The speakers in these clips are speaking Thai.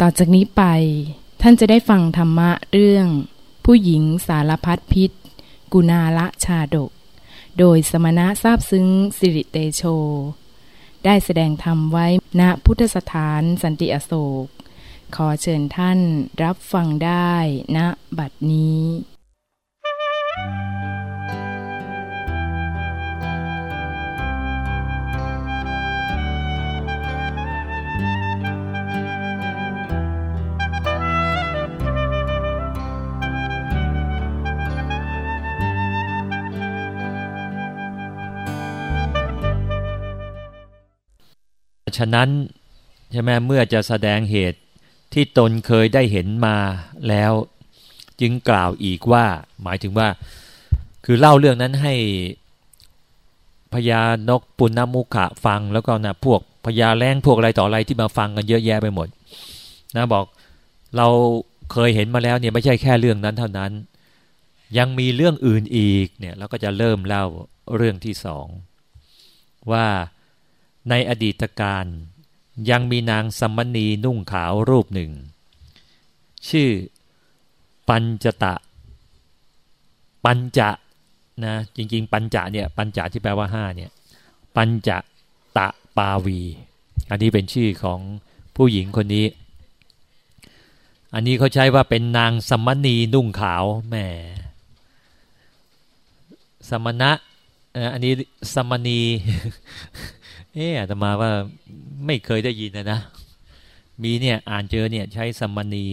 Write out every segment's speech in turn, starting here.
ต่อจากนี้ไป ท่านจะได้ฟังธรรมะเรื่อง ผู้หญิงสารพัดพิษ กุณาละชาดก โดยสมณะทราบซึ้งสิริเตโช ได้แสดงธรรมไว้ณพุทธสถานสันติอโศก ขอเชิญท่านรับฟังได้ณบัดนี้ ฉะนั้นใช่ไหมเมื่อจะแสดงเหตุที่ตนเคยได้เห็นมาแล้ว จึงกล่าวอีกว่า หมายถึงว่า คือเล่าเรื่องนั้นให้พญานกปุณณมุขะฟังแล้วก็นะพวกพญาแรงพวกอะไรต่ออะไรที่มาฟังกันเยอะแยะไปหมด นะบอกเราเคยเห็นมาแล้วเนี่ยไม่ใช่แค่เรื่องนั้นเท่านั้น ยังมีเรื่องอื่นอีกเนี่ยเราก็จะเริ่มเล่าเรื่องที่สองว่า ในอดีตการยังมีนางสมณีนุ่งขาวรูปหนึ่ง ชื่อ ปัญจตะ ปัญจะนะจริง ๆ ปัญจะเนี่ยปัญจะที่แปลว่าห้าเนี่ยปัญจะตะปาวี อันนี้เป็นชื่อของผู้หญิงคนนี้ อันนี้เขาใช้ว่าเป็นนางสมณีนุ่งขาวแหมสมณะอันนี้สมณี เอออาตมาว่าไม่เคยได้ยินนะนะ มีเนี่ยอ่านเจอเนี่ย ใช้สมณี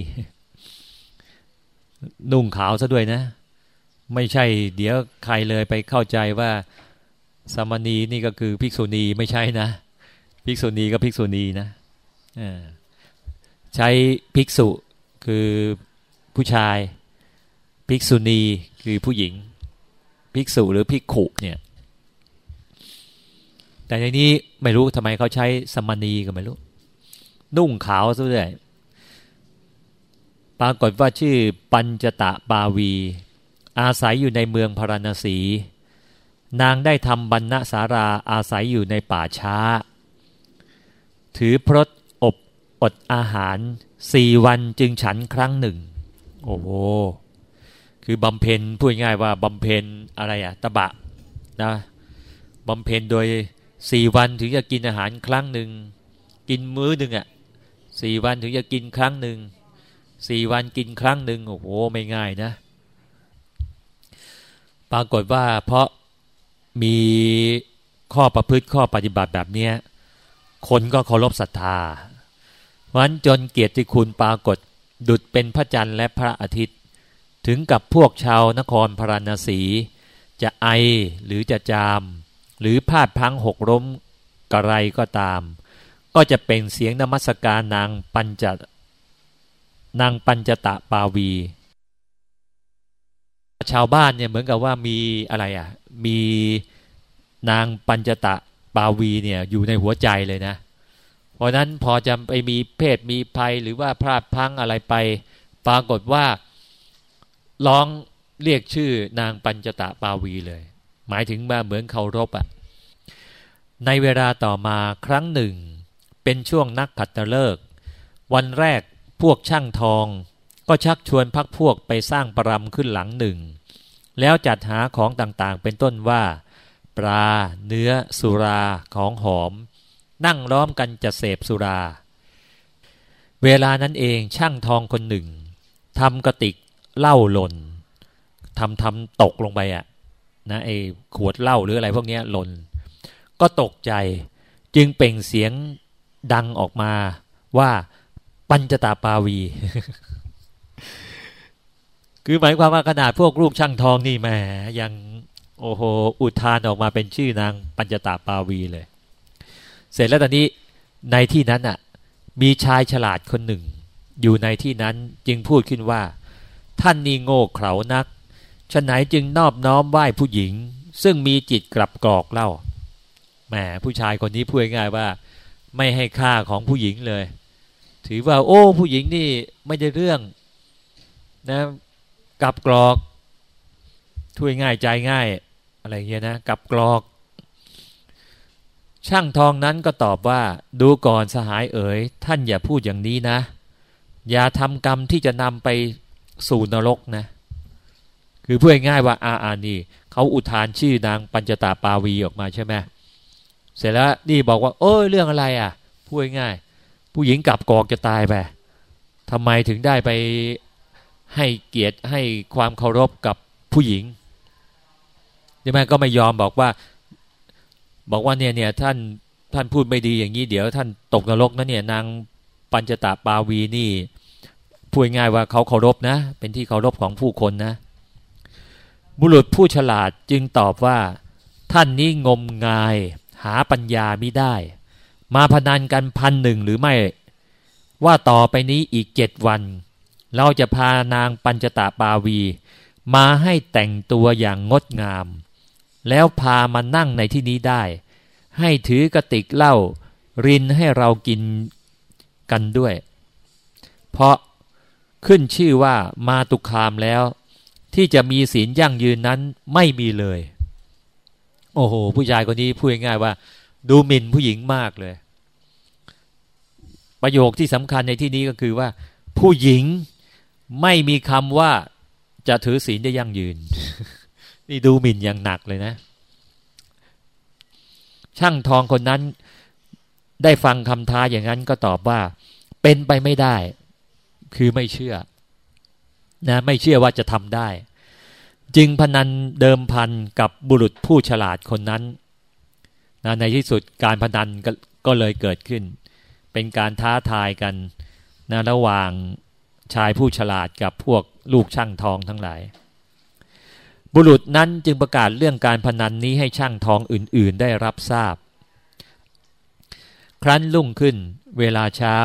นุ่งขาวซะด้วยนะ ไม่ใช่ เดี๋ยวใครเลยไปเข้าใจว่าสมณีนี่ก็คือภิกษุณีไม่ใช่นะภิกษุณีก็ภิกษุณีนะใช้ภิกษุคือผู้ชาย ภิกษุณีคือผู้หญิง ภิกษุหรือภิกขุเนี่ย แต่ในนี้ไม่รู้ทำไมเขาใช้สมณีก็ไม่รู้ นุ่งขาวซะด้วยปรากฏว่าชื่อปัญจตะบาวี อาศัยอยู่ในเมืองพาราณสี นางได้ทำบรรณสาราอาศัยอยู่ในป่าช้า ถือพรตอบอดอาหารสี่วันจึงฉันครั้งหนึ่ง โอ้โหคือบำเพ็ญพูดง่ายว่าบำเพ็ญอะไรอะตะบะนะบำเพ็ญโดย สี่วันถึงจะกินอาหารครั้งหนึ่งกินมื้อหนึ่งอะสี่วันถึงจะกินครั้งหนึ่งสี่วันกินครั้งหนึ่งโอ้โหไม่ง่ายนะ ปรากฏว่าเพราะมีข้อประพฤติข้อปฏิบัติแบบนี้คนก็เคารพศรัทธาวันจนเกียรติคุณปรากฏดุดเป็นพระจันทร์และพระอาทิตย์ ถึงกับพวกชาวนครพราณสี จะไอหรือจะจาม หรือพลาดพังหกล้มกระไรก็ตาม ก็จะเป็นเสียงนมัสการนางปัญจนางปัญจตะปาวี ชาวบ้านเนี่ยเหมือนกับว่ามีอะไรอะมีนางปัญจตะปาวีเนี่ยอยู่ในหัวใจเลยนะ เพราะนั้นพอจะไปมีเพศมีภัยหรือว่าพลาดพังอะไรไป ปรากฏว่าร้องเรียกชื่อนางปัญจตะปาวีเลย หมายถึงมาเหมือนเคารพอะในเวลาต่อมาครั้งหนึ่ง เป็นช่วงนักขัตฤกษ์วันแรกพวกช่างทอง ก็ชักชวนพักพวกไปสร้างปรำขึ้นหลังหนึ่ง แล้วจัดหาของต่างๆ เป็นต้นว่า ปลา เนื้อ สุราของหอม นั่งล้อมกันจะเสพสุรา เวลานั้นเองช่างทองคนหนึ่งทำกระติกเหล้าหล่นทำทำตกลงไปอะ่ะ นะไอ้ขวดเหล้าหรืออะไรพวกนี้หล่น ก็ตกใจจึงเป่งเสียงดังออกมาว่าปัญจตาปาวี คือหมายความว่าขนาดพวกลูกช่างทองนี่แหมยังโอ้โหอุทานออกมาเป็นชื่อนางปัญจตาปาวีเลย เสร็จแล้วตอนนี้ในที่นั้นอะ มีชายฉลาดคนหนึ่ง อยู่ในที่นั้นจึงพูดขึ้นว่า ท่านนี่โง่เขลานัก ฉะไหนจึงนอบน้อมไหว้ผู้หญิง ซึ่งมีจิตกลับกรอกเล่าแหมผู้ชายคนนี้พูดง่ายว่า ไม่ให้ค่าของผู้หญิงเลย ถือว่า โอ้ ผู้หญิงนี่ไม่ได้เรื่องนะกลับกรอกถ้วยง่ายใจง่าย อะไรเงี้ยนะกลับกรอก ช่างทองนั้นก็ตอบว่า ดูก่อนสหายเอ๋ย ท่านอย่าพูดอย่างนี้นะ อย่าทำกรรมที่จะนำไปสู่นรกนะ คือพูดง่ายว่าอาอานีเขาอุทานชื่อนางปัญจตาปาวีออกมาใช่ไหมเสร็จแล้วนี่บอกว่า เอ้ยเรื่องอะไรอะพูดง่าย ผู้หญิงกลับกอกจะตายไปทำไมถึงได้ไปให้เกียรติให้ความเคารพกับผู้หญิงใช่ไหมก็ไม่ยอมบอกว่า บอกว่าเนี่ยเนี่ยท่านท่านพูดไม่ดีอย่างนี้เดี๋ยวท่านตกนรกนะเนี่ยนางปัญจตาปาวีนี่พูดง่ายว่าเขาเคารพนะ เป็นที่เคารพของผู้คนนะ บุรุษผู้ฉลาดจึงตอบว่า ท่านนี้งมงาย หาปัญญาไม่ได้ มาพนันกันพันหนึ่งหรือไม่ ว่าต่อไปนี้อีกเจ็ดวัน เราจะพานางปัญจตาปาวี มาให้แต่งตัวอย่างงดงาม แล้วพามานั่งในที่นี้ได้ ให้ถือกระติกเหล้ารินให้เรากินกันด้วย เพราะขึ้นชื่อว่ามาตุคามแล้ว ที่จะมีศีลยั่งยืนนั้นไม่มีเลย โอ้โห ผู้ชายคนนี้พูดง่ายว่า ดูหมิ่นผู้หญิงมากเลย ประโยคที่สำคัญในที่นี้ก็คือว่า ผู้หญิงไม่มีคำว่าจะถือศีลได้ยั่งยืน นี่ดูหมิ่นอย่างหนักเลยนะ ช่างทองคนนั้น ได้ฟังคำท้าอย่างนั้นก็ตอบว่า เป็นไปไม่ได้ คือไม่เชื่อ นะไม่เชื่อว่าจะทำได้ จึงพนันเดิมพันกับบุรุษผู้ฉลาดคนนั้นนะในที่สุดการพนันกก็เลยเกิดขึ้น เป็นการท้าทายกันนะระหว่างชายผู้ฉลาดกับพวกลูกช่างทองทั้งหลาย บุรุษนั้นจึงประกาศเรื่องการพนันนี้ให้ช่างทองอื่น ๆ ได้รับทราบ ครั้นรุ่งขึ้นเวลาเช้า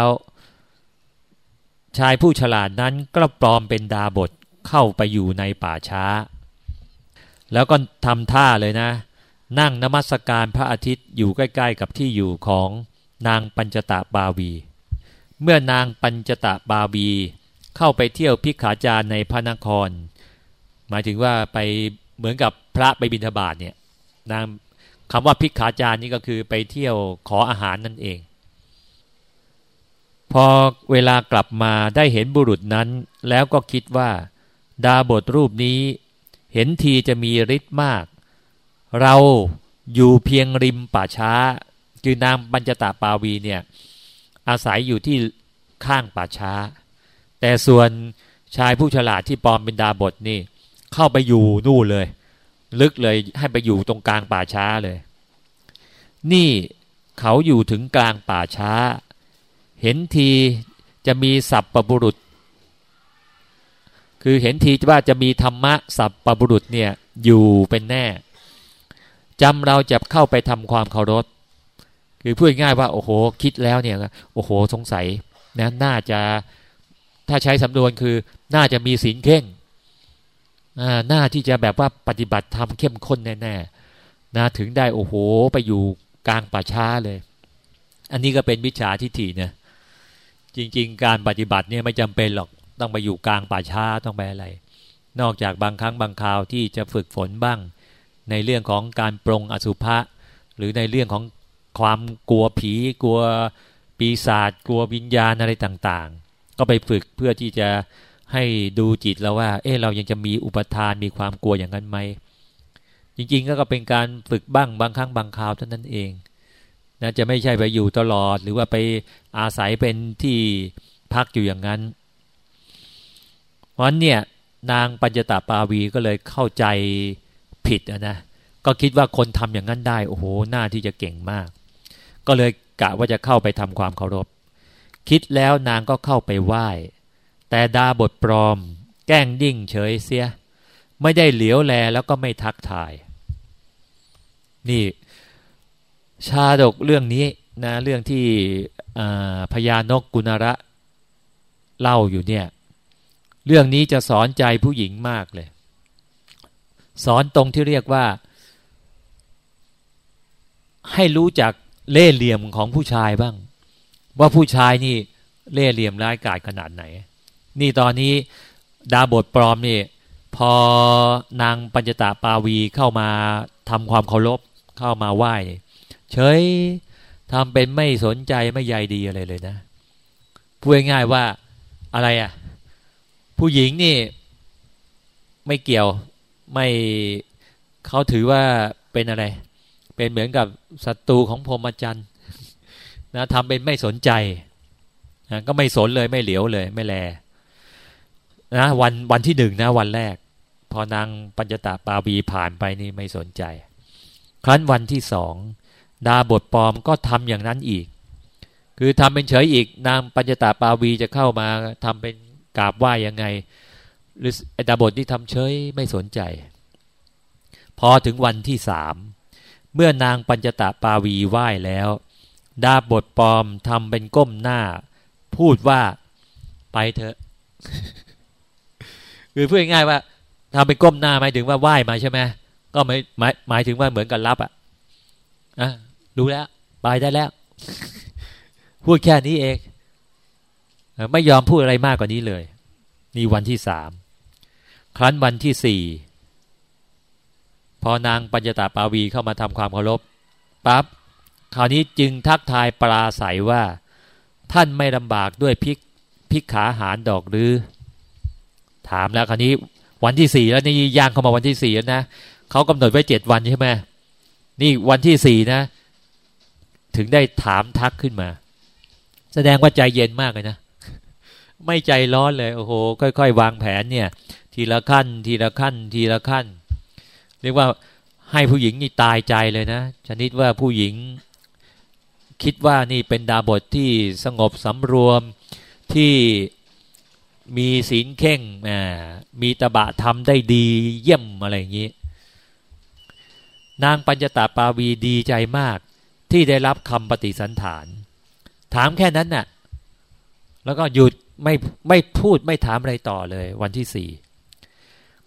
ชายผู้ฉลาดนั้นก็ปลอมเป็นดาบทเข้าไปอยู่ในป่าช้า แล้วก็ทำท่าเลยนะ นั่งนมัสการพระอาทิตย์อยู่ใกล้ ๆ กับที่อยู่ของนางปัญจตะบาวี เมื่อนางปัญจตะบาวีเข้าไปเที่ยวพิกขาจารในพระนคร หมายถึงว่าไปเหมือนกับพระไปบิณฑบาตเนี่ยนางคำว่าพิกขาจารนี่ก็คือไปเที่ยวขออาหารนั่นเอง พอเวลากลับมาได้เห็นบุรุษนั้น แล้วก็คิดว่า ดาบทรูปนี้ เห็นทีจะมีฤทธิ์มาก เราอยู่เพียงริมป่าช้า คือนางบัญจตาปาวีเนี่ยอาศัยอยู่ที่ข้างป่าช้า แต่ส่วนชายผู้ฉลาดที่ปลอมเป็นดาบทนี่ เข้าไปอยู่นู่นเลย ลึกเลยให้ไปอยู่ตรงกลางป่าช้าเลย นี่เขาอยู่ถึงกลางป่าช้า เห็นทีจะมีสัพปบุรุษ คือเห็นทีว่าจะมีธรรมะสัพปบุรุษเนี่ยอยู่เป็นแน่จำเราจะเข้าไปทำความเคารพคือพูดง่ายว่าโอ้โหคิดแล้วเนี่ยโอ้โหสงสัยนะน่าจะถ้าใช้สำนวนคือน่าจะมีศีลเข่งน่าที่จะแบบว่าปฏิบัติธรรมเข้มข้นแน่ๆนะถึงได้โอ้โหไปอยู่กลางป่าช้าเลย อันนี้ก็เป็นวิชาทิฏฐินะ จริง ๆ การปฏิบัติเนี่ยไม่จำเป็นหรอกต้องไปอยู่กลางป่าช้าต้องไปอะไร นอกจากบางครั้งบางคราวที่จะฝึกฝนบ้าง ในเรื่องของการปรงอสุภะหรือในเรื่องของความกลัวผี กลัวปีศาจกลัววิญญาณอะไรต่างๆ ก็ไปฝึกเพื่อที่จะให้ดูจิตแล้วว่า เออเรายังจะมีอุปทานมีความกลัวอย่างนั้นไหมจริงๆก็เป็นการฝึกบ้างบางครั้งบางคราวเท่านั้นเอง นะจะไม่ใช่ไปอยู่ตลอด หรือว่าไปอาศัยเป็นที่พักอยู่อย่างนั้นเพราะนั้นเนี่ยนางปัญจตาปาวีก็เลยเข้าใจผิดนะก็คิดว่าคนทำอย่างนั้นได้ โอ้โหหน้าที่จะเก่งมาก ก็เลยกะว่าจะเข้าไปทำความเคารพ คิดแล้วนางก็เข้าไปไหว้ แต่ดาบทปลอม แกล้งดิ้งเฉยเสีย ไม่ได้เหลียวแลแล้วก็ไม่ทักทาย นี่ ชาดกเรื่องนี้นะเรื่องที่พญานกกุณระเล่าอยู่เนี่ย เรื่องนี้จะสอนใจผู้หญิงมากเลย สอนตรงที่เรียกว่า ให้รู้จักเล่เหลี่ยมของผู้ชายบ้าง ว่าผู้ชายนี่เล่ห์เหลี่ยมร้ายกาจขนาดไหน นี่ตอนนี้ดาบทปลอมนี่พอนางปัญจตาปาวีเข้ามาทำความเคารพเข้ามาไหว้ เฉยทำเป็นไม่สนใจไม่ใยดีอะไรเลยนะพูดง่ายว่าอะไรอะ่ะ ผู้หญิงนี่ไม่เกี่ยวไม่เขาถือว่าเป็นอะไร เป็นเหมือนกับศัตรูของพรหมจรรย์นะทำเป็นไม่สนใจนะก็ไม่สนเลยไม่เหลียวเลย ไม่แลนะวันวันที่หนึ่งนะวันแรก พอนางปัญจตาปาวีผ่านไปนี่ไม่สนใจ ครั้นวันที่สอง ดาบทปลอมก็ทำอย่างนั้นอีก คือทำเป็นเฉยอีกนางปัญจตาปาวีจะเข้ามาทำเป็นกราบไหว้ยังไง หรือดาบทที่ทำเฉยไม่สนใจ พอถึงวันที่สามเมื่อนางปัญจตาปาวีไหว้แล้ว ดาบทปลอมทำเป็นก้มหน้า พูดว่าไปเถอะคือพูดง่ายว่าทำเป็นก้มหน้าหมายถึงว่าไหว้มาใช่ไหมก็หมายหมายถึงว่าเหมือนกันรับอะอะ รู้แล้วไปได้แล้ว พูดแค่นี้เอง ไม่ยอมพูดอะไรมากกว่านี้เลย นี่วันที่สามครั้นวันที่สี่พอนางปัญจตาปาวีเข้ามาทำความเคารพปั๊บคราวนี้จึงทักทายปราศัยว่า ท่านไม่ลำบากด้วยพิกพิกขาหารดอกหรือ ถามแล้วคราวนี้วันที่สี่แล้วนี่ย่างเข้ามาวันที่สี่แล้วนะเขากำหนดไว้เจ็ดวันใช่ไหมนี่วันที่สี่นะ ถึงได้ถามทักขึ้นมา แสดงว่าใจเย็นมากเลยนะ ไม่ใจร้อนเลยโอ้โหค่อยๆ วางแผนเนี่ย ทีละขั้น ทีละขั้น ทีละขั้น เรียกว่าให้ผู้หญิงนี่ตายใจเลยนะชนิดว่าผู้หญิง คิดว่านี่เป็นดาบทที่สงบสำรวมที่มีศีลเข่งมีตบะทำได้ดีเยี่ยมอะไรอย่างนี้ นางปัญจตาปาวีดีใจมาก ที่ได้รับคำปฏิสันฐาน ถามแค่นั้นน่ะ แล้วก็หยุดไม่ไม่พูดไม่ถามอะไรต่อเลย วันที่สี่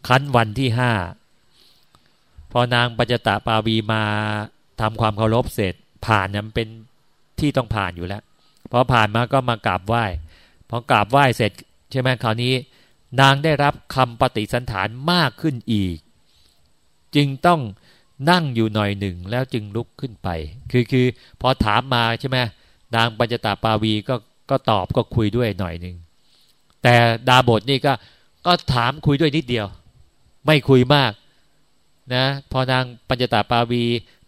คันวันที่ห้าพอนางปัญจตาปาวีมาทำความเคารพเสร็จ ผ่านนี่ยเป็นที่ต้องผ่านอยู่แล้วพอผ่านมาก็มากราบไหว้พอกราบไหว้เสร็จใช่ไหมคราวนี้ นางได้รับคำปฏิสันฐานมากขึ้นอีก จึงต้อง นั่งอยู่หน่อยหนึ่งแล้วจึงลุกขึ้นไป คือคือพอถามมาใช่ไหมนางปัญจตาปาวีก็ก็ตอบก็คุยด้วยหน่อยหนึ่งแต่ดาบทนี่ก็ก็ถามคุยด้วยนิดเดียว ไม่คุยมากนะพอนางปัญจตาปาวี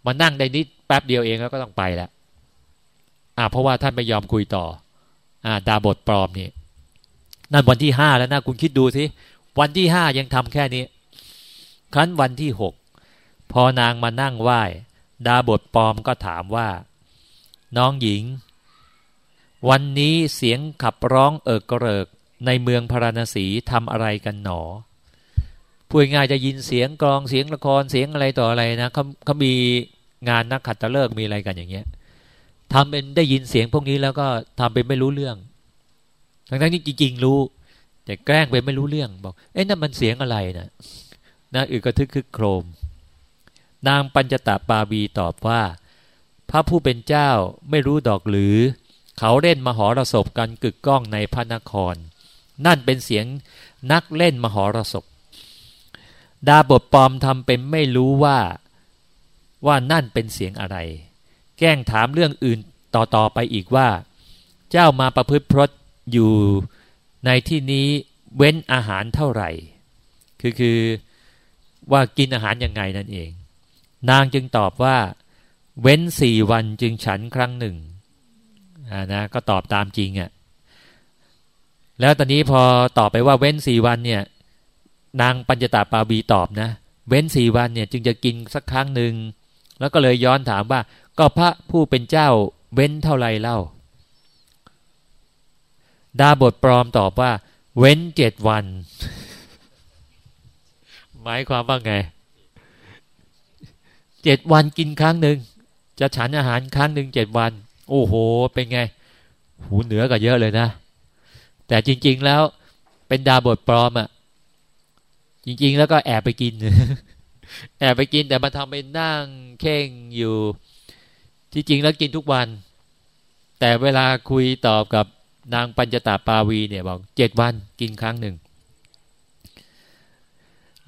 มานั่งได้นิดแป๊บเดียวเองแล้วก็ต้องไปแล้วอ่าเพราะว่าท่านไม่ยอมคุยต่อ อ่า ดาบทปลอมนี่นั่นวันที่ห้าแล้วนะคุณคิดดูสิวันที่ห้ายังทำแค่นี้ ครั้นวันที่หก พอนางมานั่งไหว้ ดาบทปลอมก็ถามว่า น้องหญิง วันนี้เสียงขับร้องเอิกกระเริกในเมืองพาราณสีทำอะไรกันหนอพูดง่ายจะยินเสียงกลองเสียงละครเสียงอะไรต่ออะไรนะเขาเขามีงานนักขัตฤกษ์มีอะไรกันอย่างเงี้ยทำเป็นได้ยินเสียงพวกนี้แล้วก็ทำเป็นไม่รู้เรื่อง ทั้งๆที่จริงๆรู้ แต่แกล้งไปไม่รู้เรื่องบอก เอ๊ะนั่นมันเสียงอะไรนะนะอึกระทึกคึกโครม นางปัญจตาปาบีตอบว่า พระผู้เป็นเจ้าไม่รู้ดอกหรือ เขาเล่นมหรสพกันกึกก้องในพระนคร นั่นเป็นเสียงนักเล่นมหรสพ ดาบทปลอมทำเป็นไม่รู้ว่าว่านั่นเป็นเสียงอะไร แกล้งถามเรื่องอื่นต่อๆไปอีกว่า เจ้ามาประพฤติพรตอยู่ในที่นี้เว้นอาหารเท่าไหร่ คือคือว่ากินอาหารยังไงนั่นเอง นางจึงตอบว่า เว้นสี่วันจึงฉันครั้งหนึ่งอ่านะก็ตอบตามจริงอะ่ะแล้วตอนนี้พอตอบไปว่าเว้นสี่วันเนี่ย นางปัญจตาปาบีตอบนะ เว้นสี่วันเนี่ยจึงจะกินสักครั้งหนึ่งแล้วก็เลยย้อนถามว่า ก็พระผู้เป็นเจ้าเว้นเท่าไรเล่า ดาบทปลอมตอบว่า เว้นเจ็ดวัน หมายความว่าไง เจ็ดวันกินครั้งหนึ่งจะฉันอาหารครั้งหนึ่งเจ็ดวัน โอ้โห เป็นไง หูเหนือก็เยอะเลยนะ แต่จริง ๆแล้วเป็นดาบทปลอมอะ่ะ จริง ๆ แล้วก็แอบไปกิน แอบไปกินแต่มาทำเป็นนั่งเข่งอยู่ ที่จริงแล้วกินทุกวัน แต่เวลาคุยตอบกับนางปัญจตาปาวีเนี่ยบอกเจ็ดวันกินครั้งหนึ่ง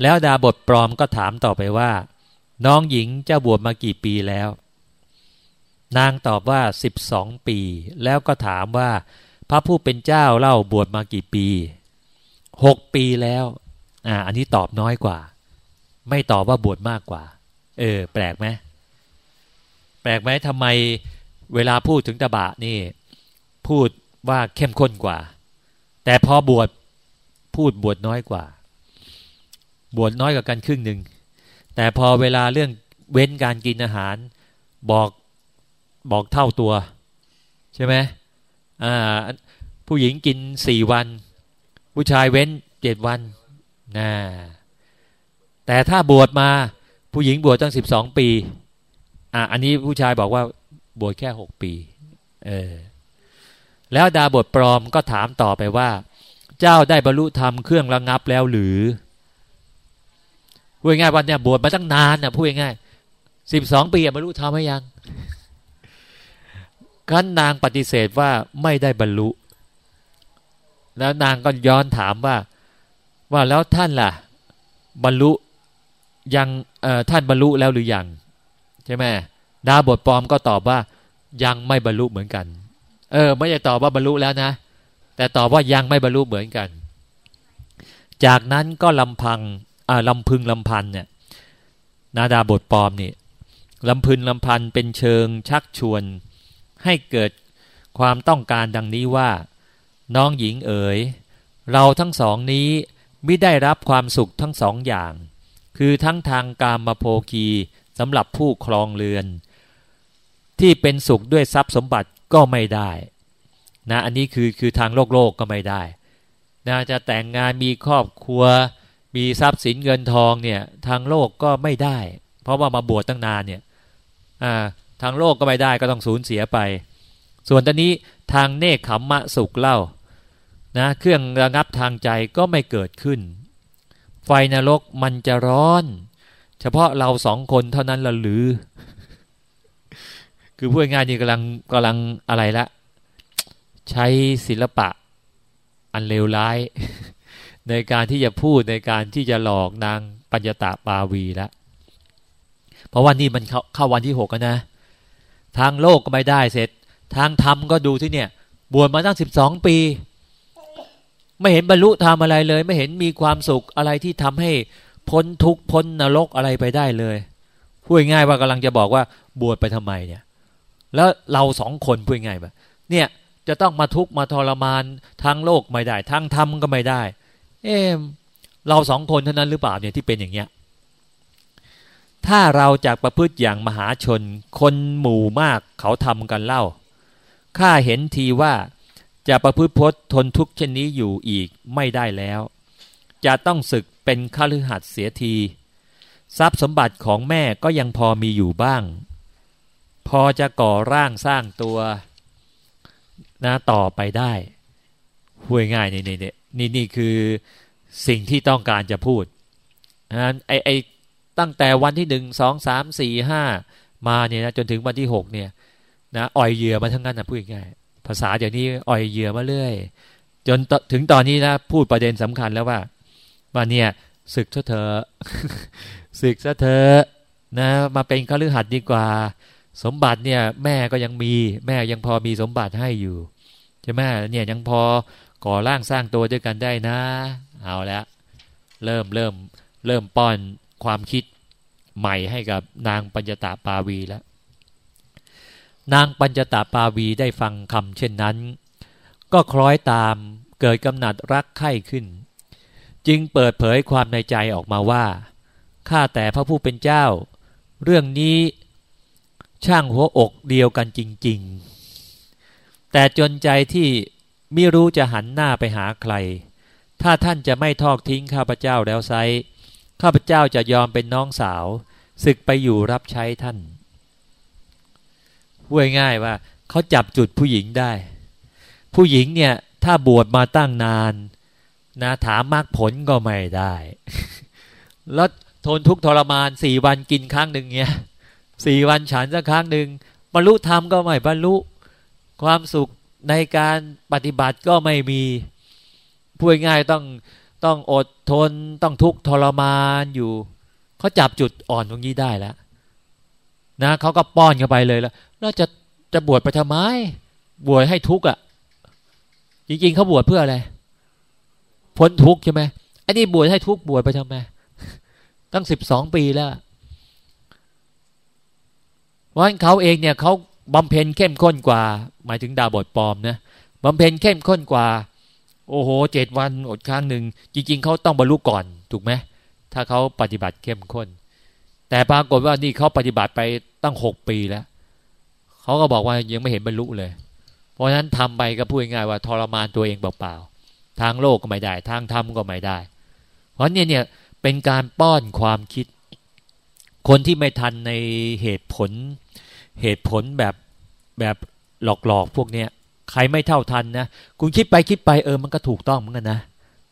แล้วดาบทปลอมก็ถามต่อไปว่า น้องหญิงเจ้าบวชมากี่ปีแล้ว นางตอบว่าสิบสองปี แล้วก็ถามว่า พระผู้เป็นเจ้าเล่าบวชมากี่ปีหกปีแล้ว อ่า อันนี้ตอบน้อยกว่า ไม่ตอบว่าบวชมากกว่า เออ แปลกไหมแปลกไหมทำไมเวลาพูดถึงตบะนี่ พูดว่าเข้มข้นกว่า แต่พอบวชพูดบวชน้อยกว่า บวชน้อยกว่ากันครึ่งหนึ่ง แต่พอเวลาเรื่องเว้นการกินอาหาร บอกบอกเท่าตัว ใช่ไหมอ่าผู้หญิงกินสี่วัน ผู้ชายเว้นเจ็ดวันนะแต่ถ้าบวชมาผู้หญิงบวชตั้งสิบสองปีอ่าอันนี้ผู้ชายบอกว่าบวชแค่หกปีเออแล้วดาบทปลอมก็ถามต่อไปว่า เจ้าได้บรรลุธรรมเครื่องระงับแล้วหรือ พูดง่ายวันเนี่ยบวชมาตั้งนานนะพูดง่ายสิบสองปีบรรลุธรรมไหมยังกันนางปฏิเสธว่าไม่ได้บรรลุ แล้วนางก็ย้อนถามว่า ว่าแล้วท่านล่ะ บรรลุยังท่านบรรลุแล้วหรือยังใช่ไหมดาบทปลอมก็ตอบว่ายังไม่บรรลุเหมือนกัน เออ ไม่ได้ตอบว่าบรรลุแล้วนะ แต่ตอบว่ายังไม่บรรลุเหมือนกัน จากนั้นก็ลำพัง ลำพึงลำพันเนี่ยนาดาบทปลอมนี่ลำพึงลำพันเป็นเชิงชักชวน ให้เกิดความต้องการดังนี้ว่า น้องหญิงเอ๋ย เราทั้งสองนี้ไม่ได้รับความสุขทั้งสองอย่าง คือทั้งทางกามมาโพคีสำหรับผู้ครองเรือน ที่เป็นสุขด้วยทรัพย์สมบัติก็ไม่ได้นะอันนี้คือคือทางโลกโลกก็ไม่ได้นะจะแต่งงานมีครอบครัว มีทรัพย์สินเงินทองเนี่ย ทางโลกก็ไม่ได้ เพราะว่ามาบวชตั้งนานเนี่ยอ่าทางโลกก็ไม่ได้ก็ต้องสูญเสียไป ส่วนตอนนี้ทางเนคขมมะสุขเล่านะเครื่องระงับทางใจก็ไม่เกิดขึ้น ไฟนรกมันจะร้อน เฉพาะเราสองคนเท่านั้นละหรือ คือพูดง่ายนี่กำลังกำลังอะไรละ ใช้ศิลปะ อันเลวร้าย ในการที่จะพูดในการที่จะหลอกนางปัญญาตาปาวีแล้วเพราะว่านี่มันเข้าเข้าวันที่หกนะ ทางโลกก็ไม่ได้เสร็จ ทางธรรมก็ดูที่เนี่ย บวชมาตั้งสิบสองปี ไม่เห็นบรรลุธรรมอะไรเลย ไม่เห็นมีความสุขอะไรที่ทำให้พ้นทุกข์พ้นนรกอะไรไปได้เลยพูดง่ายว่ากำลังจะบอกว่าบวชไปทำไมเนี่ย แล้วเราสองคนพูดง่ายแบบเนี่ยจะต้องมาทุกข์มาทรมานทางโลกไม่ได้ทางธรรมก็ไม่ได้ เอมเราสองคนเท่านั้นหรือเปล่าเนี่ยที่เป็นอย่างเงี้ย ถ้าเราจากประพฤติอย่างมหาชน คนหมู่มากเขาทำกันเล่า ข้าเห็นทีว่าจะประพฤติพจน์ทนทุกข์เช่นนี้อยู่อีกไม่ได้แล้ว จะต้องศึกเป็นข้าลือหัดเสียที ทรัพย์สมบัติของแม่ก็ยังพอมีอยู่บ้าง พอจะก่อร่างสร้างตัวนะต่อไปได้พูดง่ายนี่นี่ นี่นี่คือสิ่งที่ต้องการจะพูดนะไอไอตั้งแต่วันที่หนึ่งสองสามสี่ห้ามาเนี่ยนะจนถึงวันที่หกเนี่ยนะอ่อยเหยื่อมาทั้งนั้นนะพูดง่ายภาษาเดี๋ยวนี้อ่อยเหยื่อมาเรื่อย จนถึงตอนนี้นะพูดประเด็นสำคัญแล้วว่าว่าเนี่ยศึกซะเถอะศึกซะเถอะนะมาเป็นข้ารือหัดดีกว่า สมบัติเนี่ย แม่ก็ยังมี แม่ยังพอมีสมบัติให้อยู่ใช่ไหมเนี่ยยังพอ ก่อร่างสร้างตัวด้วยกันได้นะ เอาแล้วเริ่มเริ่มเริ่มป้อนความคิดใหม่ให้กับนางปัญจตาปาวีแล้ว นางปัญจตาปาวีได้ฟังคำเช่นนั้น ก็คล้อยตามเกิดกำหนัดรักไข้ขึ้น จึงเปิดเผยความในใจออกมาว่าข้าแต่พระผู้เป็นเจ้า เรื่องนี้ช่างหัวอกเดียวกันจริง ๆ แต่จนใจที่ ม่รู้จะหันหน้าไปหาใคร ถ้าท่านจะไม่ทอดทิ้งข้าพเจ้าแล้วไซข้าพเจ้าจะยอมเป็นน้องสาวศึกไปอยู่รับใช้ท่านพูดง่ายว่าเขาจับจุดผู้หญิงได้ ผู้หญิงเนี่ย ถ้าบวชมาตั้งนาน นะถามมากผลก็ไม่ได้ แล้วทนทุกทรมานสี่วันกินครั้งหนึ่งเนี่ยสี่วันฉันสักครั้งหนึ่งบรรลุธรรมก็ไม่บรรลุ ความสุข ในการปฏิบัติก็ไม่มีพูดง่ายต้องต้องอดทนต้องทุกข์ทรมานอยู่เขาจับจุดอ่อนตรงนี้ได้แล้ว นะเขาก็ป้อนเข้าไปเลยแล้วแล้วจะจะบวชไปทำไม บวชให้ทุกข์อะ จริงๆเขาบวชเพื่ออะไรพ้นทุกข์ใช่ไหมอันนี้บวชให้ทุกข์บวชไปทำไมตั้งสิบสองปีแล้วเพราะฉะนั้นเขาเองเนี่ยเขา บำเพ็ญเข้มข้นกว่า หมายถึงดาบทปลอมนะบำเพ็ญเข้มข้นกว่า โอ้โหเจ็ดวันอดครั้งหนึ่ง จริง ๆเขาต้องบรรลุก่อนถูกไหมถ้าเขาปฏิบัติเข้มข้น แต่ปรากฏว่านี่เขาปฏิบัติไปตั้งหกปีแล้วเขาก็บอกว่ายังไม่เห็นบรรลุเลย เพราะฉะนั้นทำไปก็พูดง่ายว่าทรมานตัวเองเปล่าๆทางโลกก็ไม่ได้ ทางธรรมก็ไม่ได้ เพราะเนี่ยเนี่ยเป็นการป้อนความคิด คนที่ไม่ทันในเหตุผล เหตุผลแบบแบบหลอกๆพวกเนี้ยใครไม่เท่าทันนะคุณคิดไปคิดไปเออมันก็ถูกต้องเหมือนกันนะ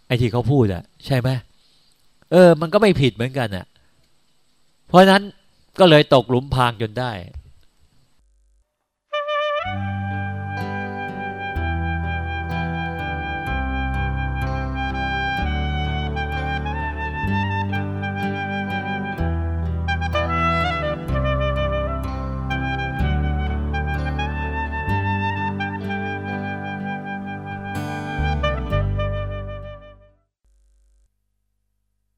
ไอ้ที่เขาพูดอะใช่ไหมเออ มันก็ไม่ผิดเหมือนกันอะเพราะนั้นก็เลยตกหลุมพรางจนได้